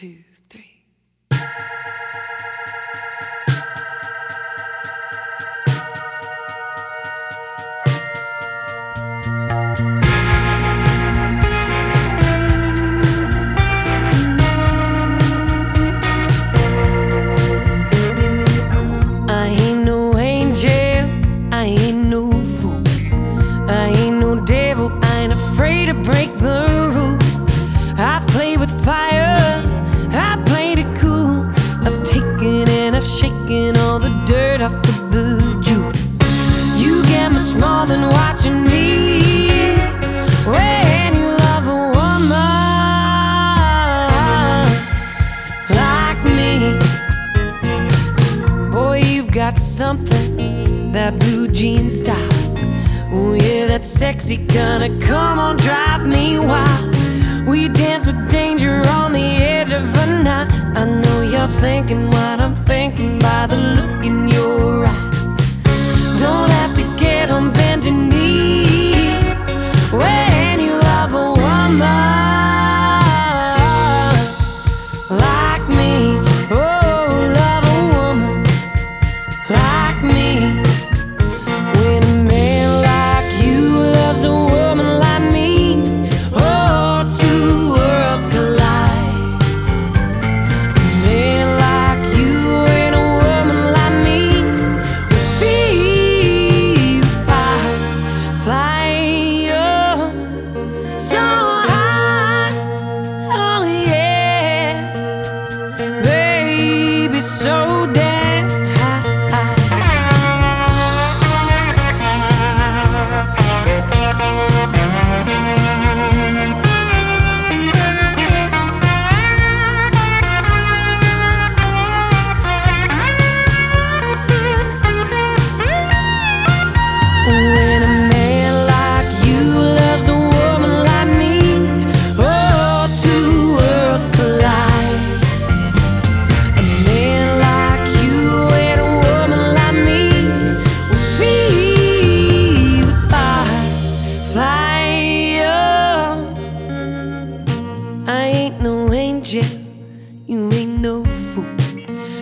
two, dirt off of the jewels. You get much more than watching me when you love a woman like me. Boy, you've got something, that blue jean style. Oh, yeah, that sexy gonna come on, drive me wild. We dance with danger on the edge of a night. I know you're thinking what I'm thinking by the look in your so damn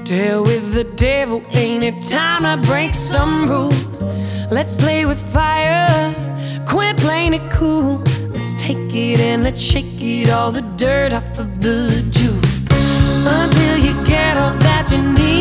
deal with the devil, ain't it time to break some rules? Let's play with fire, quit playing it cool. Let's take it and let's shake it, all the dirt off of the juice. Until you get all that you need.